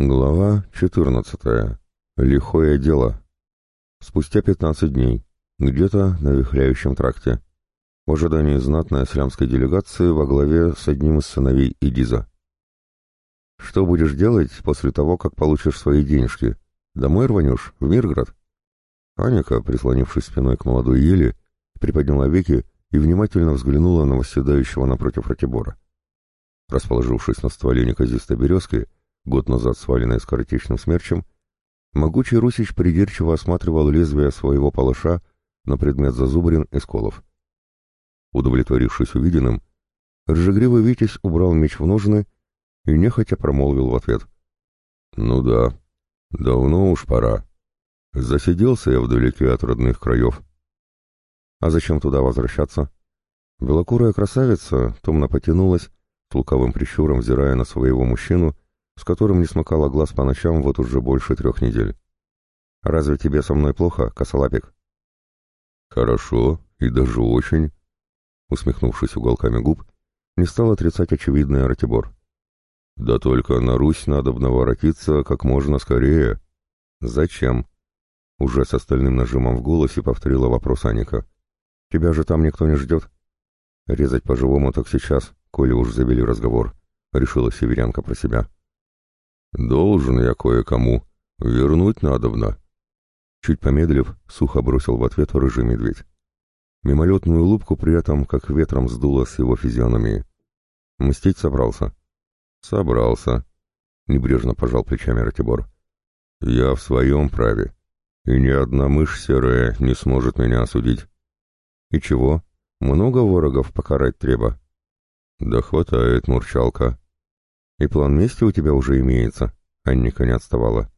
Глава 14. Лихое дело. Спустя 15 дней. Где-то на вихляющем тракте. В ожидании знатной слямской делегации во главе с одним из сыновей Идиза. «Что будешь делать после того, как получишь свои денежки? Домой рванешь? В Мирград?» Аника, прислонившись спиной к молодой ели, приподняла веки и внимательно взглянула на восседающего напротив Ратибора. Расположившись на стволе неказистой березки, год назад сваленной скоротечным смерчем, могучий Русич придирчиво осматривал лезвие своего палаша на предмет зазубрин и сколов. Удовлетворившись увиденным, ржегривый Витязь убрал меч в ножны и нехотя промолвил в ответ. «Ну да, давно уж пора. Засиделся я вдалеке от родных краев». «А зачем туда возвращаться?» Белокурая красавица томно потянулась, с лукавым прищуром взирая на своего мужчину, с которым не смыкала глаз по ночам вот уже больше трех недель. «Разве тебе со мной плохо, косолапик?» «Хорошо, и даже очень», — усмехнувшись уголками губ, не стал отрицать очевидный Ратибор. «Да только на Русь надо наворотиться как можно скорее». «Зачем?» — уже с остальным нажимом в голосе повторила вопрос Аника. «Тебя же там никто не ждет». «Резать по-живому так сейчас, коли уж завели разговор», — решила северянка про себя. «Должен я кое-кому. Вернуть надобно». Чуть помедлив, сухо бросил в ответ рыжий медведь. Мимолетную улыбку при этом как ветром сдуло с его физиономии. Мстить собрался. «Собрался», — небрежно пожал плечами Ратибор. «Я в своем праве, и ни одна мышь серая не сможет меня осудить». «И чего? Много ворогов покарать треба?» «Да хватает, мурчалка», «И план мести у тебя уже имеется?» Анника не отставала.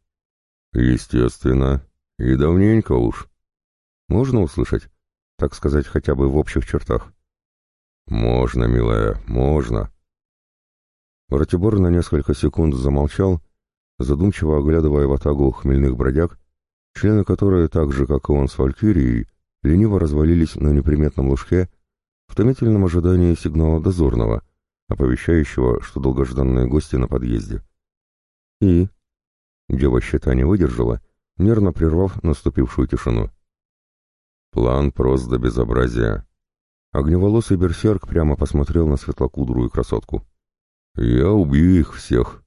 «Естественно. И давненько уж». «Можно услышать? Так сказать, хотя бы в общих чертах?» «Можно, милая, можно». Ратибор на несколько секунд замолчал, задумчиво оглядывая в атагу хмельных бродяг, члены которой, так же, как и он с Валькирией, лениво развалились на неприметном лужке в томительном ожидании сигнала дозорного — оповещающего, что долгожданные гости на подъезде. И... Дева щита не выдержала, нервно прервав наступившую тишину. План прост до безобразия. Огневолосый берсерк прямо посмотрел на светлокудрую красотку. «Я убью их всех».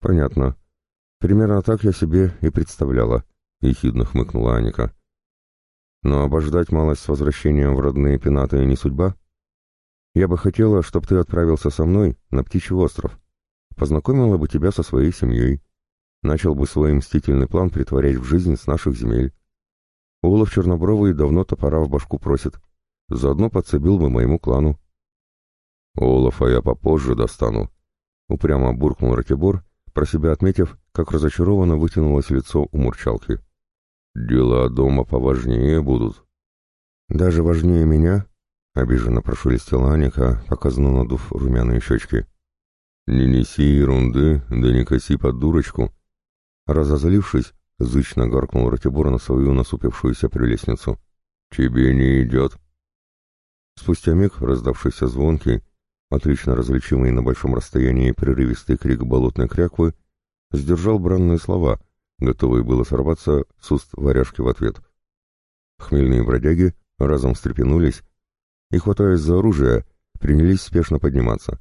«Понятно. Примерно так я себе и представляла», — ехидно хмыкнула Аника. «Но обождать малость с возвращением в родные пенаты не судьба?» Я бы хотела, чтобы ты отправился со мной на Птичий остров. Познакомила бы тебя со своей семьей. Начал бы свой мстительный план притворять в жизнь с наших земель. Олаф Чернобровый давно топора в башку просит. Заодно подсобил бы моему клану. Олафа я попозже достану. Упрямо буркнул Ратибор, про себя отметив, как разочарованно вытянулось лицо у мурчалки. Дела дома поважнее будут. Даже важнее меня? Обиженно прошелестела Аника, показано надув румяные щечки. «Не неси ерунды, да не коси под дурочку!» Разозлившись, зычно гаркнул Ратибор на свою насупившуюся прелестницу. «Тебе не идет!» Спустя миг, раздавшийся звонкий, отлично различимый на большом расстоянии прерывистый крик болотной кряквы, сдержал бранные слова, готовые было сорваться с уст варяжки в ответ. Хмельные бродяги разом встрепенулись и, хватаясь за оружие, принялись спешно подниматься.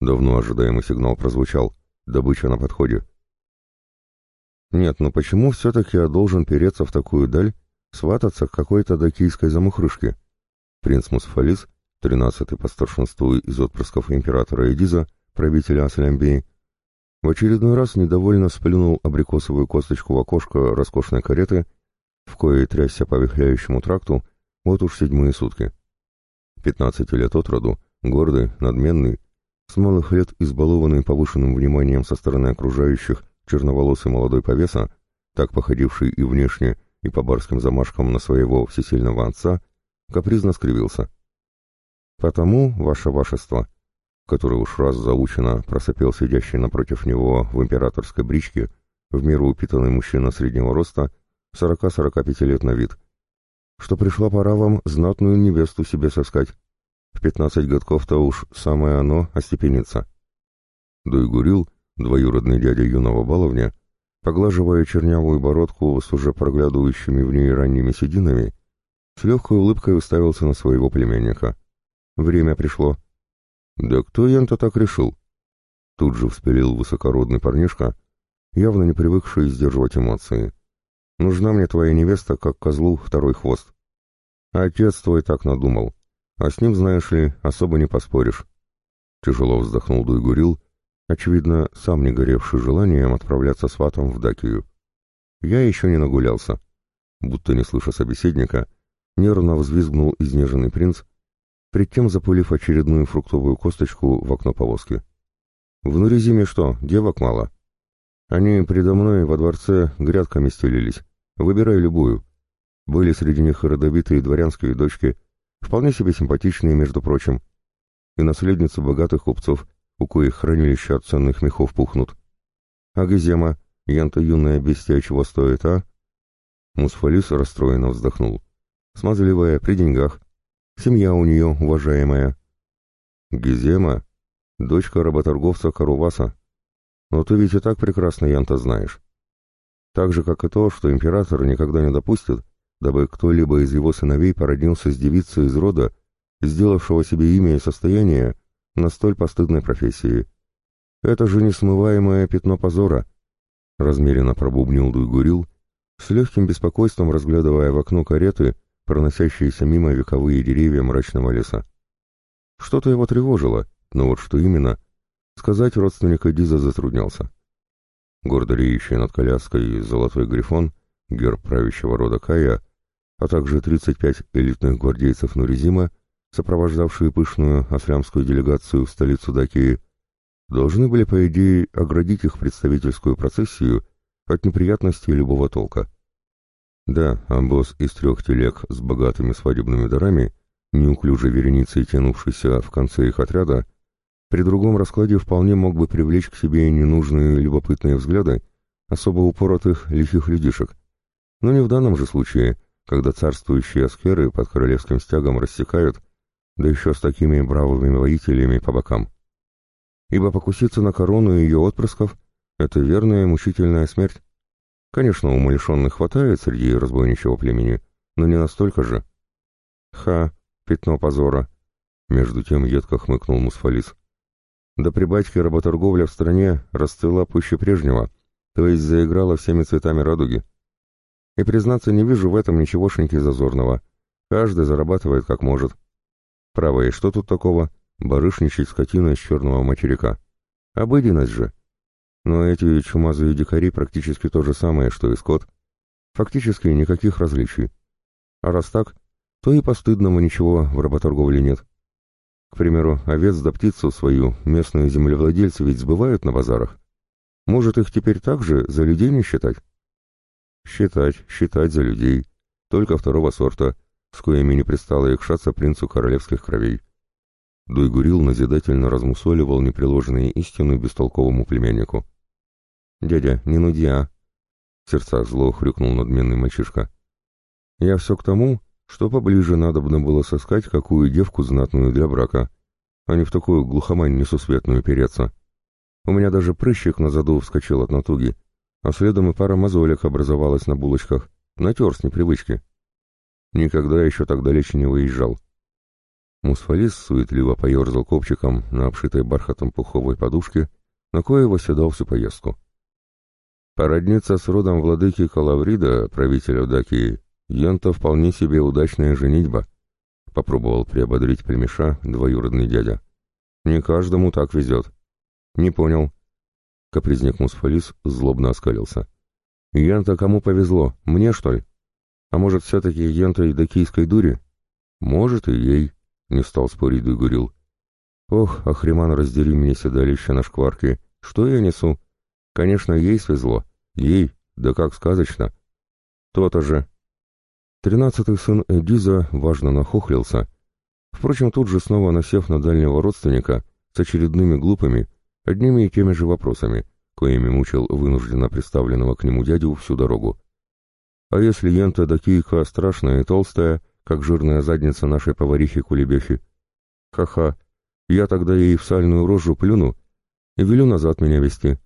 Давно ожидаемый сигнал прозвучал. Добыча на подходе. Нет, но почему все-таки я должен переться в такую даль, свататься к какой-то докийской замухрышке? Принц Мусфалис, тринадцатый по старшинству из отпрысков императора Эдиза, правителя Аслямбии, в очередной раз недовольно сплюнул абрикосовую косточку в окошко роскошной кареты, в коей трясся по вихляющему тракту вот уж седьмые сутки. Пятнадцати лет от роду, гордый, надменный, с малых лет избалованный повышенным вниманием со стороны окружающих черноволосый молодой повеса, так походивший и внешне, и по барским замашкам на своего всесильного отца, капризно скривился. «Потому, ваше вашество», который уж раз заучено просопел сидящий напротив него в императорской бричке, в меру упитанный мужчина среднего роста, сорока-сорока пяти лет на вид — что пришла пора вам знатную невесту себе соскать. В пятнадцать годков-то уж самое оно остепенится. Дуйгурил, двоюродный дядя юного баловня, поглаживая чернявую бородку с уже проглядывающими в ней ранними сединами, с легкой улыбкой уставился на своего племянника. Время пришло. «Да кто янто так решил?» Тут же вспылил высокородный парнишка, явно не привыкший сдерживать эмоции. «Нужна мне твоя невеста, как козлу второй хвост». «Отец твой так надумал, а с ним, знаешь ли, особо не поспоришь». Тяжело вздохнул Дуйгурил, очевидно, сам не горевший желанием отправляться с ватом в Дакию. Я еще не нагулялся. Будто не слыша собеседника, нервно взвизгнул изнеженный принц, пред тем запулив очередную фруктовую косточку в окно повозки. «В Нурезиме что, девок мало?» «Они предо мной во дворце грядками стелились. Выбирай любую. Были среди них родовитые дворянские дочки, вполне себе симпатичные, между прочим, и наследницы богатых купцов, у коих хранилища от ценных мехов пухнут. А Гезема, ян-то юная бестия чего стоит, а? Мусфалис расстроенно вздохнул. Смазливая, при деньгах. Семья у нее уважаемая. Гезема, дочка работорговца Каруваса. Но ты ведь и так прекрасно Янта знаешь. Так же, как и то, что император никогда не допустит, дабы кто-либо из его сыновей породнился с девицей из рода, сделавшего себе имя и состояние на столь постыдной профессии. Это же несмываемое пятно позора, размеренно пробубнил Дуйгурил, с легким беспокойством разглядывая в окно кареты, проносящиеся мимо вековые деревья мрачного леса. Что-то его тревожило, но вот что именно, сказать родственника Диза затруднялся. Гордо реющий над коляской золотой грифон, герб правящего рода Кая, а также 35 элитных гвардейцев Нуризима сопровождавшие пышную аслямскую делегацию в столицу Дакии, должны были, по идее, оградить их представительскую процессию от неприятностей любого толка. Да, амбос из трех телег с богатыми свадебными дарами, неуклюже вереницей тянувшийся в конце их отряда, при другом раскладе вполне мог бы привлечь к себе ненужные любопытные взгляды особо упоротых лихих людишек. Но не в данном же случае, когда царствующие аскеры под королевским стягом рассекают да еще с такими бравыми воителями по бокам. Ибо покуситься на корону ее отпрысков — это верная мучительная смерть. Конечно, умалишенных хватает среди разбойничьего племени, но не настолько же. Ха, пятно позора. Между тем едко хмыкнул Мусфалис. Да при батьке работорговля в стране расцвела пуще прежнего, то есть заиграла всеми цветами радуги. И, признаться, не вижу в этом ничегошеньки зазорного. Каждый зарабатывает как может. Право, и что тут такого? Барышничать скотина из черного материка. Обыденность же. Но эти чумазые дикари практически то же самое, что и скот. Фактически никаких различий. А раз так, то и постыдного ничего в работорговле нет. К примеру, овец да птицу свою местные землевладельцы ведь сбывают на базарах. Может, их теперь также за людей не считать? Считать, считать за людей. Только второго сорта, с коими не пристало якшаться принцу королевских кровей. Дуйгурил назидательно размусоливал непреложные истины бестолковому племяннику. «Дядя, не нуди, а!» В сердцах зло хрюкнул надменный мальчишка. «Я все к тому, что поближе надобно было сыскать какую девку знатную для брака, а не в такую глухомань несусветную переться. У меня даже прыщик на заду вскочил от натуги, а следом и пара мозолек образовалась на булочках, натер с непривычки. Никогда еще так далеко не выезжал. Мусфалис суетливо поерзал копчиком на обшитой бархатом пуховой подушке, на кое восседал всю поездку. Породниться с родом владыки Калаврида, правителя Дакии, Янта вполне себе удачная женитьба, — попробовал приободрить племеша двоюродный дядя. Не каждому так везет. Не понял. Капризник Мусфалис злобно оскалился. Янта кому повезло, мне что ли? А может, все-таки ентой докийской дури? Может, и ей, — не стал спорить Дугурил. Ох, Ахриман, раздери мне седалище на шкварке. Что я несу? Конечно, ей свезло. Ей, да как сказочно. То-то же. Тринадцатый сын Эдиза важно нахохлился. Впрочем, тут же снова насев на дальнего родственника с очередными глупыми, одними и теми же вопросами, коими мучил вынужденно представленного к нему дядю всю дорогу. А если ента да кийка страшная и толстая, как жирная задница нашей поварихи-кулебехи? Ха-ха, я тогда ей в сальную рожу плюну и велю назад меня вести.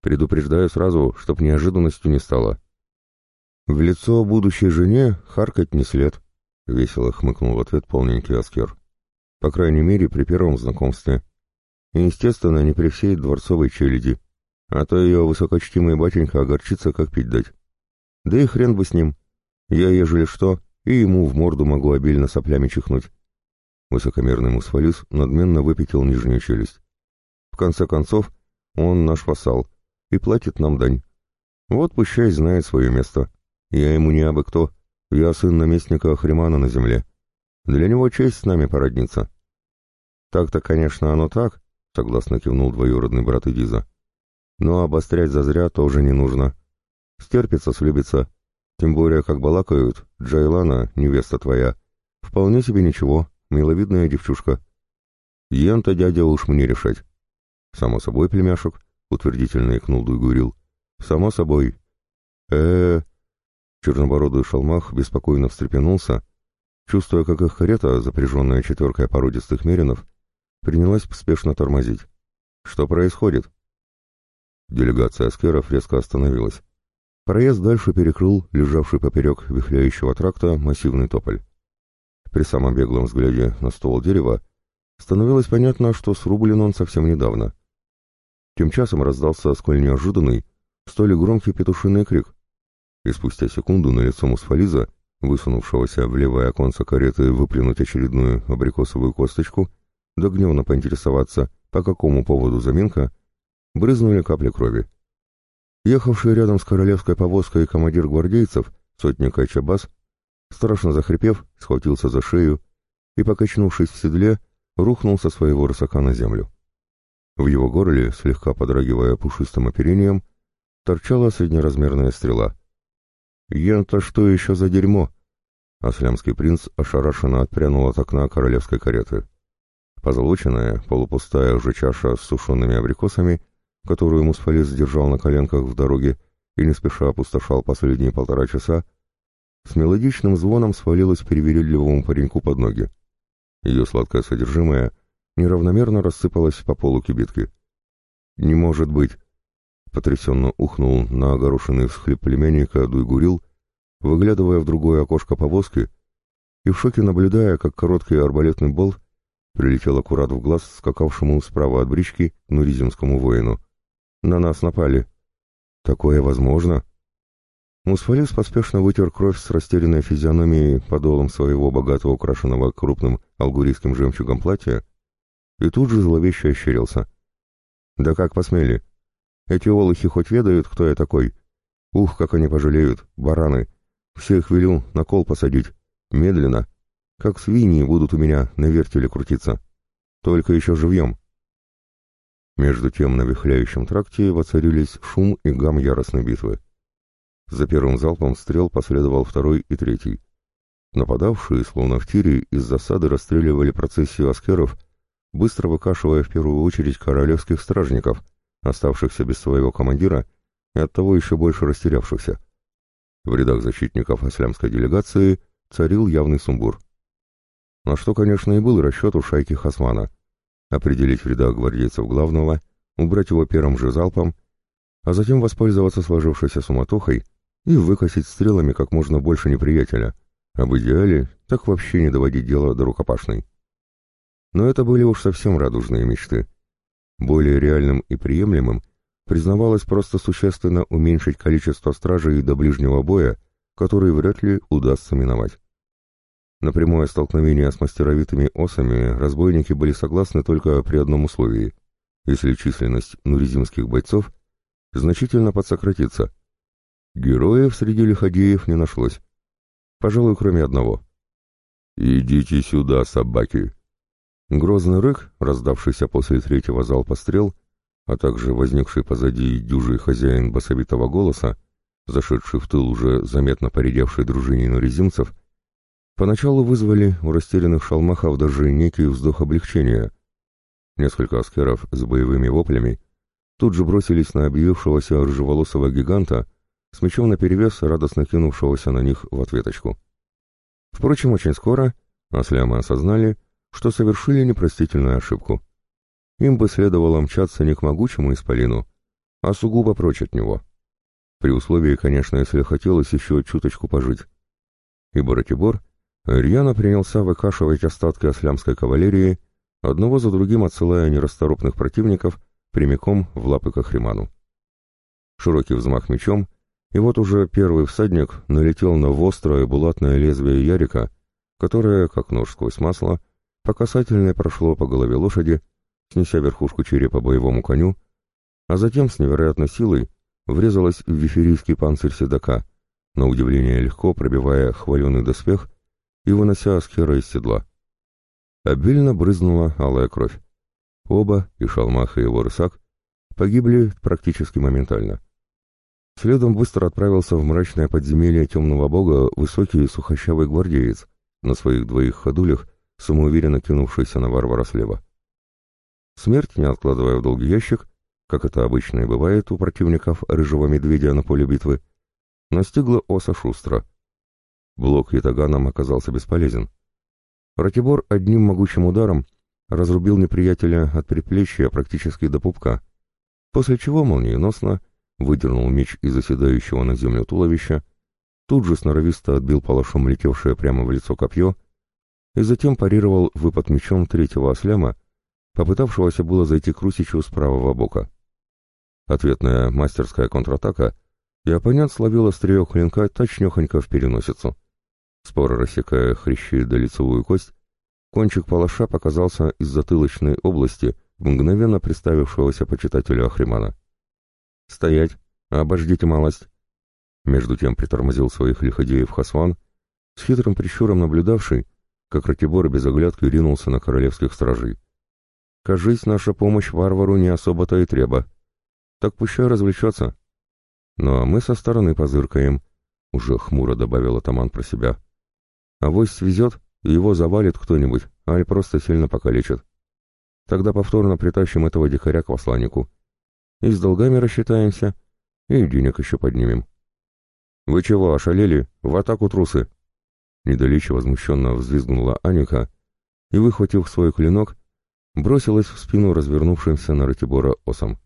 Предупреждаю сразу, чтоб неожиданностью не стало. В лицо будущей жене харкать не след, — весело хмыкнул в ответ полненький Аскер. По крайней мере, при первом знакомстве. И, естественно, не при всей дворцовой челяди, а то ее высокочтимый батенька огорчится, как пить дать. Да и хрен бы с ним. Я, ежели что, и ему в морду могу обильно соплями чихнуть. Высокомерный мусфалис надменно выпятил нижнюю челюсть. В конце концов, он наш вассал и платит нам дань. Вот пущай знает свое место. Я ему не абы кто, я сын наместника Ахримана на земле. Для него честь с нами породниться. Так-то, конечно, оно так, согласно кивнул двоюродный брат Эдиза. Но обострять зазря тоже не нужно. Стерпится, слюбится. Тем более, как балакают, Джайлана, невеста твоя, вполне себе ничего, миловидная девчушка. Ента дядя уж мне решать. Само собой, племяшек, утвердительно икнул Дуйгурил. Само собой. э э Чернобородый шалмах беспокойно встрепенулся, чувствуя, как их карета, запряженная четверкой породистых меринов, принялась спешно тормозить. Что происходит? Делегация аскеров резко остановилась. Проезд дальше перекрыл лежавший поперек вихляющего тракта массивный тополь. При самом беглом взгляде на ствол дерева становилось понятно, что срублен он совсем недавно. Тем часом раздался сколь неожиданный, столь громкий петушиный крик, и спустя секунду на лицо Мусфализа, высунувшегося в левое оконце кареты выплюнуть очередную абрикосовую косточку, да гневно поинтересоваться, по какому поводу заминка, брызнули капли крови. Ехавший рядом с королевской повозкой командир гвардейцев, сотник Айчабас, страшно захрипев, схватился за шею и, покачнувшись в седле, рухнул со своего рысака на землю. В его горле, слегка подрагивая пушистым оперением, торчала среднеразмерная стрела. «Ян-то что еще за дерьмо?» Аслямский принц ошарашенно отпрянул от окна королевской кареты. Позолоченная, полупустая уже чаша с сушеными абрикосами, которую Мусфалис держал на коленках в дороге и не спеша опустошал последние полтора часа, с мелодичным звоном свалилась перевередливому пареньку под ноги. Ее сладкое содержимое неравномерно рассыпалось по полу кибитки. «Не может быть!» — потрясенно ухнул на огорошенный всхлип племянника Дуйгурил, выглядывая в другое окошко повозки и в шоке наблюдая, как короткий арбалетный болт прилетел аккурат в глаз скакавшему справа от брички нуризимскому воину. «На нас напали!» «Такое возможно?» Мусфалис поспешно вытер кровь с растерянной физиономией подолом своего богато украшенного крупным алгурийским жемчугом платья и тут же зловеще ощерился. «Да как посмели? Эти олухи хоть ведают, кто я такой? Ух, как они пожалеют, бараны! Всех велю на кол посадить. Медленно. Как свиньи будут у меня на вертеле крутиться. Только еще живьем». Между тем на вихляющем тракте воцарились шум и гам яростной битвы. За первым залпом стрел последовал второй и третий. Нападавшие, словно в тире, из засады расстреливали процессию аскеров, быстро выкашивая в первую очередь королевских стражников, оставшихся без своего командира и оттого еще больше растерявшихся. В рядах защитников ислямской делегации царил явный сумбур. На что, конечно, и был расчет у шайки Хасмана. Определить в рядах гвардейцев главного, убрать его первым же залпом, а затем воспользоваться сложившейся суматохой и выкосить стрелами как можно больше неприятеля, а в идеале так вообще не доводить дело до рукопашной. Но это были уж совсем радужные мечты. Более реальным и приемлемым признавалось просто существенно уменьшить количество стражей до ближнего боя, который вряд ли удастся миновать. На прямое столкновение с мастеровитыми осами разбойники были согласны только при одном условии, если численность нуризимских бойцов значительно подсократится – Героев среди лиходеев не нашлось. Пожалуй, кроме одного. «Идите сюда, собаки!» Грозный рык, раздавшийся после третьего залпа стрел, а также возникший позади дюжий хозяин басовитого голоса, зашедший в тыл уже заметно поредевшей дружине норезимцев, поначалу вызвали у растерянных шалмахов даже некий вздох облегчения. Несколько аскеров с боевыми воплями тут же бросились на объявившегося рыжеволосого гиганта, с мечом наперевес, радостно кинувшегося на них в ответочку. Впрочем, очень скоро аслямы осознали, что совершили непростительную ошибку. Им бы следовало мчаться не к могучему исполину, а сугубо прочь от него. При условии, конечно, если хотелось еще чуточку пожить. И Боратибор рьяно принялся выкашивать остатки ослямской кавалерии, одного за другим отсылая нерасторопных противников прямиком в лапы Кахриману. Широкий взмах мечом, и вот уже первый всадник налетел на острое булатное лезвие Ярика, которое, как нож сквозь масло, по касательной прошло по голове лошади, снеся верхушку черепа боевому коню, а затем с невероятной силой врезалась в виферийский панцирь седока, на удивление легко пробивая хваленый доспех и вынося Аскера из седла. Обильно брызнула алая кровь. Оба, и Шалмах, и его рысак, погибли практически моментально. Следом быстро отправился в мрачное подземелье темного бога высокий сухощавый гвардеец, на своих двоих ходулях, самоуверенно кинувшийся на варвара слева. Смерть, не откладывая в долгий ящик, как это обычно и бывает у противников рыжего медведя на поле битвы, настигла оса шустро. Блок ятаганом оказался бесполезен. Ратибор одним могучим ударом разрубил неприятеля от предплечья практически до пупка, после чего молниеносно выдернул меч из оседающего на землю туловища, тут же сноровисто отбил палашом летевшее прямо в лицо копье и затем парировал выпад мечом третьего осляма, попытавшегося было зайти к Русичу с правого бока. Ответная мастерская контратака, и оппонент словил острие клинка точнёхонько в переносицу. Споро рассекая хрящи до лицевую кость, кончик палаша показался из затылочной области мгновенно представившегося почитателю Ахримана. «Стоять! Обождите малость!» Между тем притормозил своих лиходеев Хасван, с хитрым прищуром наблюдавший, как Ратибор без оглядки ринулся на королевских стражей. «Кажись, наша помощь варвару не особо-то и треба. Так пущай развлечется. Ну а мы со стороны позыркаем», — уже хмуро добавил атаман про себя. «Авось свезет, его завалит кто-нибудь, аль просто сильно покалечит. Тогда повторно притащим этого дикаря к посланнику. И с долгами рассчитаемся, и денег еще поднимем. «Вы чего, ошалели? В атаку трусы!» Недалече возмущенно взвизгнула Аника и, выхватив свой клинок, бросилась в спину развернувшимся на Ратибора осам.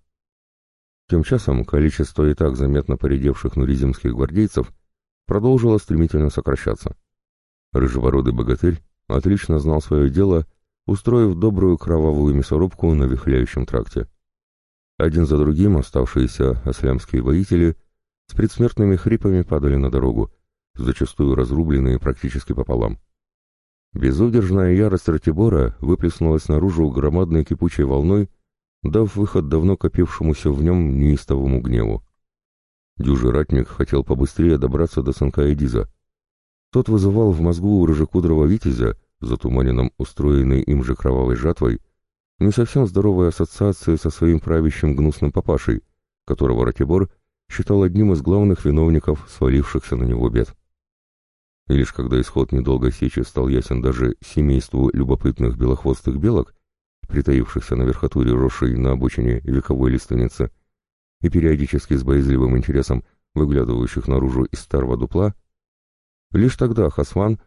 Тем часом количество и так заметно поредевших нуризимских гвардейцев продолжило стремительно сокращаться. Рыжебородый богатырь отлично знал свое дело, устроив добрую кровавую мясорубку на вихляющем тракте. Один за другим оставшиеся ослямские воители с предсмертными хрипами падали на дорогу, зачастую разрубленные практически пополам. Безудержная ярость Ратибора выплеснулась наружу громадной кипучей волной, дав выход давно копившемуся в нем неистовому гневу. Дюжий ратник хотел побыстрее добраться до сынка Эдиза. Тот вызывал в мозгу у рыжекудрого витязя, затуманенном устроенной им же кровавой жатвой, не совсем здоровой ассоциации со своим правящим гнусным папашей, которого Ратибор считал одним из главных виновников свалившихся на него бед. И лишь когда исход недолгой сечи стал ясен даже семейству любопытных белохвостых белок, притаившихся на верхотуре росшей на обочине вековой лиственницы, и периодически с боязливым интересом выглядывающих наружу из старого дупла, лишь тогда Хасван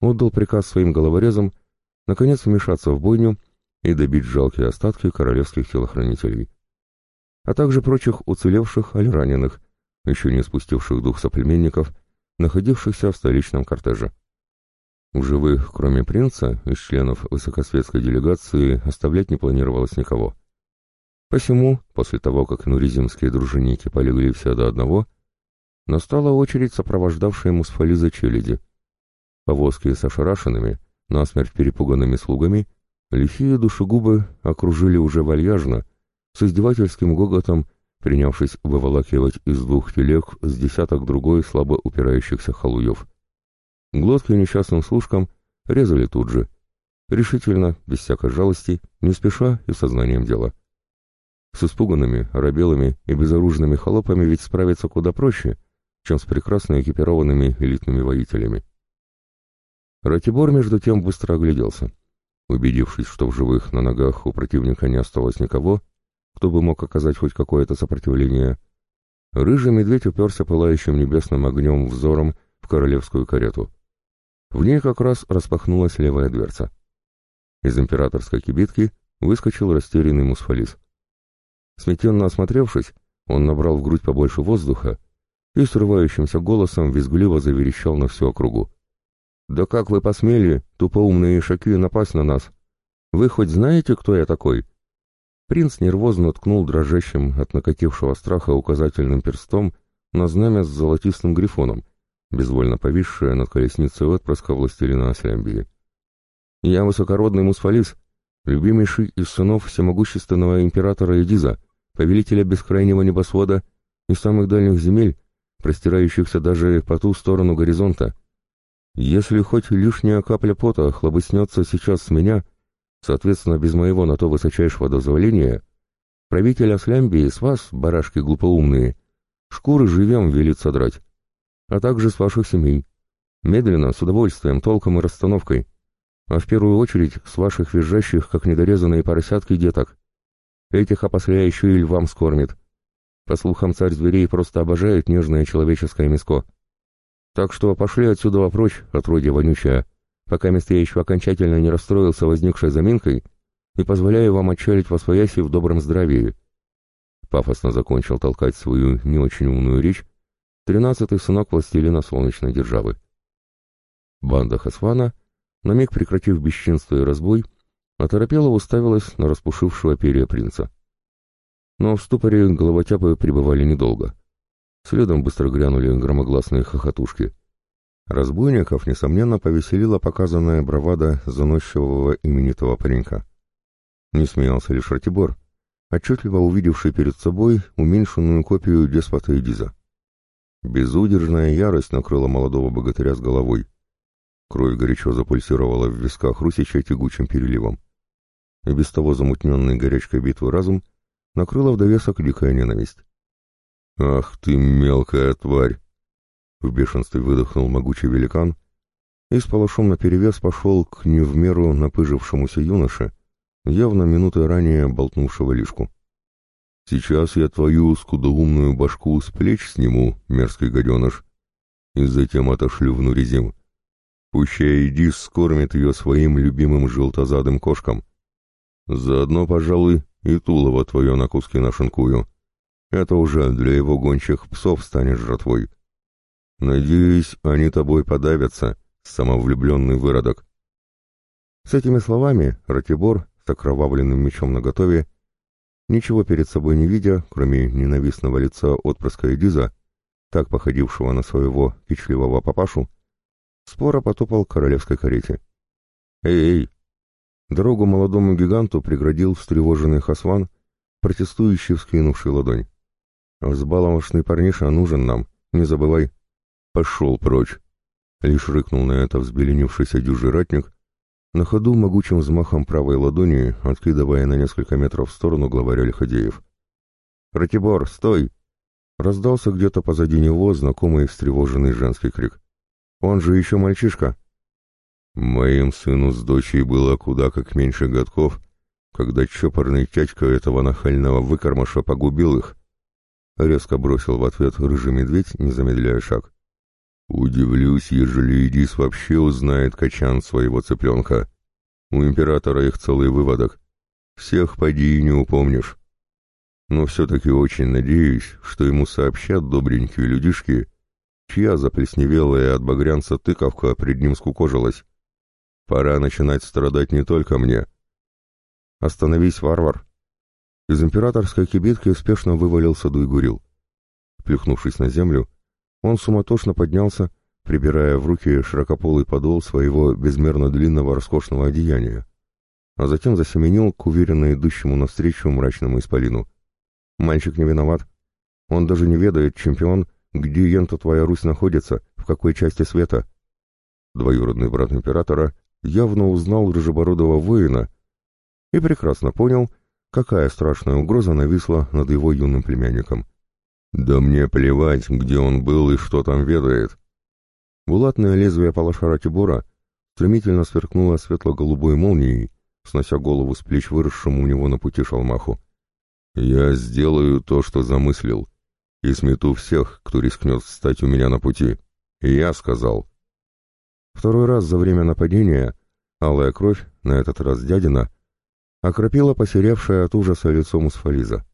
отдал приказ своим головорезам наконец вмешаться в бойню и добить жалкие остатки королевских телохранителей, а также прочих уцелевших аль раненых, еще не спустивших дух соплеменников, находившихся в столичном кортеже. В живых, кроме принца, из членов высокосветской делегации оставлять не планировалось никого. Посему, после того, как нуризимские дружинники полегли все до одного, настала очередь сопровождавшей Мусфализа челяди. Повозки с ошарашенными, насмерть перепуганными слугами Лихие душегубы окружили уже вальяжно, с издевательским гоготом, принявшись выволакивать из двух телег с десяток другой слабо упирающихся халуев. Глотки несчастным служкам резали тут же, решительно, без всякой жалости, не спеша и сознанием дела. С испуганными, оробелыми и безоружными холопами ведь справиться куда проще, чем с прекрасно экипированными элитными воителями. Ратибор, между тем, быстро огляделся. Убедившись, что в живых на ногах у противника не осталось никого, кто бы мог оказать хоть какое-то сопротивление, рыжий медведь уперся пылающим небесным огнем взором в королевскую карету. В ней как раз распахнулась левая дверца. Из императорской кибитки выскочил растерянный мусфалис. Сметенно осмотревшись, Он набрал в грудь побольше воздуха и срывающимся голосом визгливо заверещал на всю округу. «Да как вы посмели, тупоумные ишаки, напасть на нас? Вы хоть знаете, кто я такой?» Принц нервозно ткнул дрожащим от накатившего страха указательным перстом на знамя с золотистым грифоном, безвольно повисшее над колесницей отпрыска властелина Аслямбии. «Я высокородный Мусфалис, любимейший из сынов всемогущественного императора Эдиза, повелителя бескрайнего небосвода и самых дальних земель, простирающихся даже по ту сторону горизонта. Если хоть лишняя капля пота хлобыснется сейчас с меня, соответственно, без моего на то высочайшего дозволения, правитель Аслямбии с вас, барашки глупоумные, шкуры живем велит содрать, а также с ваших семей. Медленно, с удовольствием, толком и расстановкой, а в первую очередь с ваших визжащих, как недорезанные поросятки, деток. Этих опосля еще и львам скормит. По слухам, царь зверей просто обожает нежное человеческое мяско. Так что пошли отсюда прочь, отродье вонючее, пока мест я еще окончательно не расстроился возникшей заминкой и позволяю вам отчалить во свояси в добром здравии. Пафосно закончил толкать свою не очень умную речь тринадцатый сынок властелина солнечной державы. Банда Хасвана, на миг прекратив бесчинство и разбой, оторопела уставилась на распушившего перья принца. Но в ступоре головотяпы пребывали недолго. Следом быстро грянули громогласные хохотушки. Разбойников, несомненно, повеселила показанная бравада заносчивого именитого паренька. Не смеялся лишь Ратибор, отчетливо увидевший перед собой уменьшенную копию деспота Эдиза. Безудержная ярость накрыла молодого богатыря с головой. Кровь горячо запульсировала в висках Русича тягучим переливом и без того замутненный горячкой битвы разум накрыла в довесок дикая ненависть. «Ах ты, мелкая тварь!» В бешенстве выдохнул могучий великан и с палашом наперевес пошел к не в меру напыжившемуся юноше, явно минутой ранее болтнувшего лишку. «Сейчас я твою скудоумную башку с плеч сниму, мерзкий гаденыш, и затем отошлю в Нуризим. Пущай Эдис скормит ее своим любимым желтозадым кошкам, Заодно, пожалуй, и тулово твое на куски нашинкую. Это уже для его гончих псов станет жратвой. Надеюсь, они тобой подавятся, самовлюбленный выродок. С этими словами Ратибор, с окровавленным мечом наготове, ничего перед собой не видя, кроме ненавистного лица отпрыска Эдиза, так походившего на своего кичливого папашу, споро потопал к королевской карете. «Эй-эй, Дорогу молодому гиганту преградил встревоженный Хасван, протестующий, вскинувший ладонь. «Взбаломошный парниша нужен нам, не забывай». «Пошел прочь!» Лишь рыкнул на это взбеленившийся дюжий ратник, на ходу могучим взмахом правой ладони, откидывая на несколько метров в сторону главаря Лиходеев. «Ратибор, стой!» Раздался где-то позади него знакомый встревоженный женский крик. «Он же еще мальчишка!» Моим сыну с дочей было куда как меньше годков, когда чопорный тячка этого нахального выкормыша погубил их. Резко бросил в ответ рыжий медведь, не замедляя шаг. Удивлюсь, ежели Идис вообще узнает качан своего цыпленка. У императора их целый выводок. Всех поди и не упомнишь. Но все-таки очень надеюсь, что ему сообщат добренькие людишки, чья заплесневелая от багрянца тыковка пред ним скукожилась. Пора начинать страдать не только мне. Остановись, варвар. Из императорской кибитки успешно вывалился Дуйгурил. Плюхнувшись на землю, он суматошно поднялся, прибирая в руки широкополый подол своего безмерно длинного роскошного одеяния, а затем засеменил к уверенно идущему навстречу мрачному исполину. Мальчик не виноват. Он даже не ведает, чемпион, где ента твоя Русь находится, в какой части света. Двоюродный брат императора явно узнал рыжебородого воина и прекрасно понял, какая страшная угроза нависла над его юным племянником. «Да мне плевать, где он был и что там ведает!» Булатное лезвие палашара Тибора стремительно сверкнуло светло-голубой молнией, снося голову с плеч выросшему у него на пути шалмаху. «Я сделаю то, что замыслил, и смету всех, кто рискнет встать у меня на пути. Я сказал». Второй раз за время нападения алая кровь, на этот раз дядина, окропила посеревшее от ужаса лицо Мусфализа.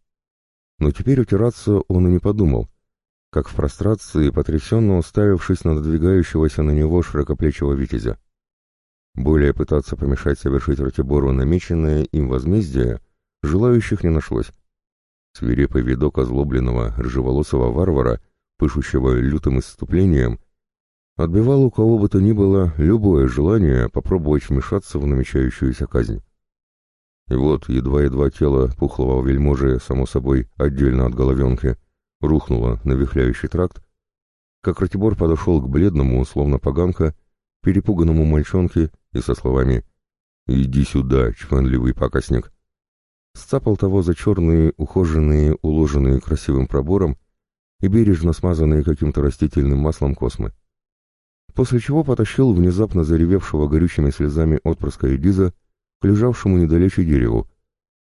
Но теперь утираться он и не подумал, как в прострации, потрясенно уставившись на надвигающегося на него широкоплечего витязя. Более пытаться помешать совершить Ратибору намеченное им возмездие желающих не нашлось. Свирепый видок озлобленного рыжеволосого варвара, пышущего лютым исступлением, отбивал у кого бы то ни было любое желание попробовать вмешаться в намечающуюся казнь. И вот едва-едва тело пухлого вельможи, само собой, отдельно от головенки, рухнуло на вихляющий тракт, как Ратибор подошел к бледному, словно поганка, перепуганному мальчонке и со словами «Иди сюда, чванливый пакостник!» сцапал того за черные, ухоженные, уложенные красивым пробором и бережно смазанные каким-то растительным маслом космы. После чего потащил внезапно заревевшего горючими слезами отпрыска Эдиза к лежавшему недалече дереву,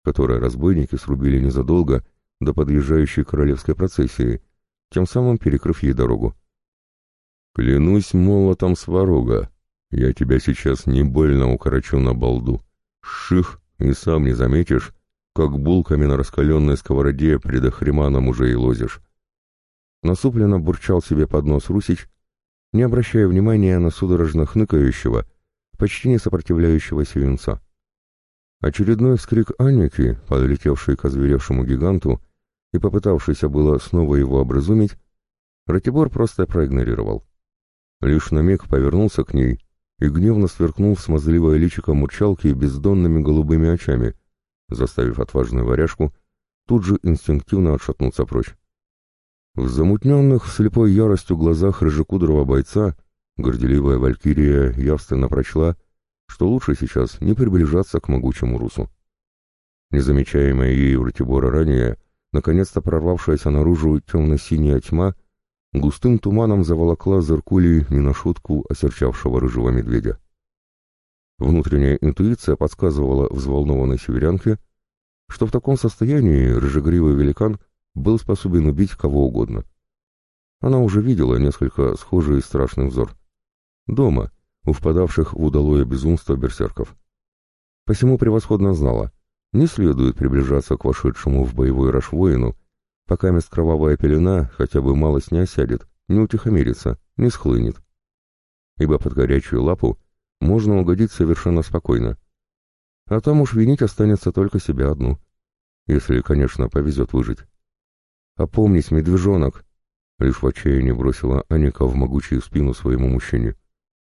которое разбойники срубили незадолго до подъезжающей королевской процессии, тем самым перекрыв ей дорогу. «Клянусь молотом сварога, я тебя сейчас не больно укорочу на балду. Ших, и сам не заметишь, как булками на раскаленной сковороде пред охреманом уже и лозишь». Насупленно бурчал себе под нос Русич, не обращая внимания на судорожно хныкающего, почти не сопротивляющегося юнца. Очередной вскрик Анники, подлетевший к озверевшему гиганту и попытавшийся было снова его образумить, Ратибор просто проигнорировал. Лишь на миг повернулся к ней и гневно сверкнул смазливое личико мурчалки бездонными голубыми очами, заставив отважную варяжку тут же инстинктивно отшатнуться прочь. В замутненных слепой яростью глазах рыжекудрого бойца горделивая валькирия явственно прочла — что лучше сейчас не приближаться к могучему русу. Незамечаемая ею Ратибора ранее, наконец-то прорвавшаяся наружу темно-синяя тьма, густым туманом заволокла зыркули не на шутку осерчавшего рыжего медведя. Внутренняя интуиция подсказывала взволнованной северянке, что в таком состоянии рыжегривый великан был способен убить кого угодно. Она уже видела несколько схожий страшный взор. Дома, у впадавших в удалое безумство берсерков. Посему превосходно знала, не следует приближаться к вошедшему в боевой раж воину, пока мест кровавая пелена хотя бы малость не осядет, не утихомирится, не схлынет. Ибо под горячую лапу можно угодить совершенно спокойно. А там уж винить останется только себя одну. Если, конечно, повезет выжить. «Опомнись, медвежонок!» — лишь в отчаянии бросила Аника в могучую спину своему мужчине.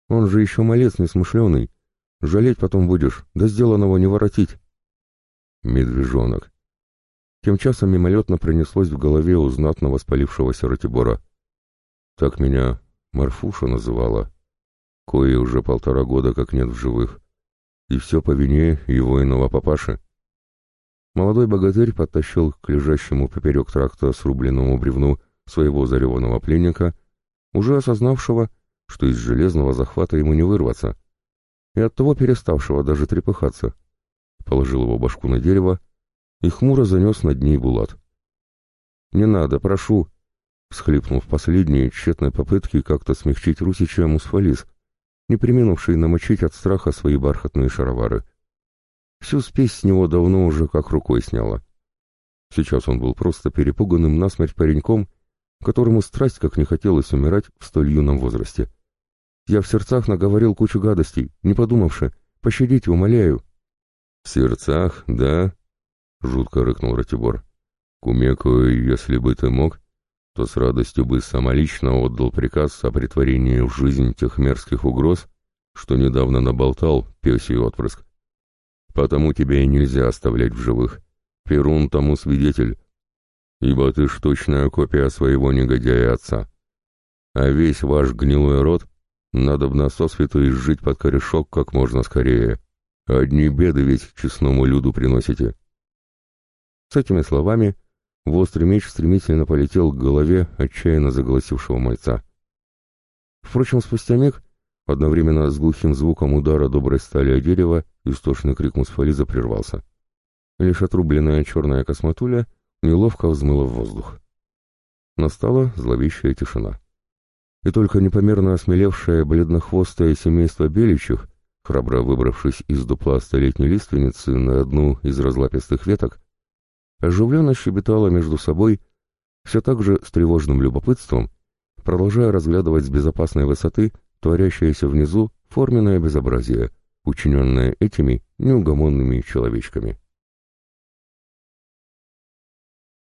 Он же еще малец несмышленый. Жалеть потом будешь, да сделанного не воротить. Медвежонок. Тем часом мимолетно пронеслось в голове у знатно воспалившегося Ратибора. Так меня Марфуша называла. Кое уже полтора года как нет в живых. И все по вине его иного папаши. Молодой богатырь подтащил к лежащему поперек тракта срубленному бревну своего зареванного пленника, уже осознавшего, что из железного захвата ему не вырваться, и оттого переставшего даже трепыхаться. Положил его башку на дерево и хмуро занес над ней булат. «Не надо, прошу!» всхлипнул в последние тщетной попытки как-то смягчить Русича Мусфалис, не приминувший намочить от страха свои бархатные шаровары. Всю спесь с него давно уже как рукой сняла. Сейчас он был просто перепуганным насмерть пареньком, которому страсть как не хотелось умирать в столь юном возрасте. Я в сердцах наговорил кучу гадостей, не подумавши. Пощадите, умоляю. — В сердцах, да? — жутко рыкнул Ратибор. — Кумеку, если бы ты мог, то с радостью бы самолично отдал приказ о притворении в жизнь тех мерзких угроз, что недавно наболтал пёсий отпрыск. Потому тебя и нельзя оставлять в живых. Перун тому свидетель, ибо ты ж точная копия своего негодяя отца. А весь ваш гнилой род надо б на сосвету изжить под корешок как можно скорее. Одни беды ведь честному люду приносите. С этими словами в острый меч стремительно полетел к голове отчаянно заголосившего мальца. Впрочем, спустя миг, одновременно с глухим звуком удара доброй стали о дерево, истошный крик Мусфализа прервался. Лишь отрубленная черная косматуля неловко взмыла в воздух. Настала зловещая тишина. И только непомерно осмелевшее бледнохвостое семейство Беличев, храбро выбравшись из дупла столетней лиственницы на одну из разлапистых веток, оживленно щебетала между собой, все так же с тревожным любопытством, продолжая разглядывать с безопасной высоты творящееся внизу форменное безобразие, учиненное этими неугомонными человечками.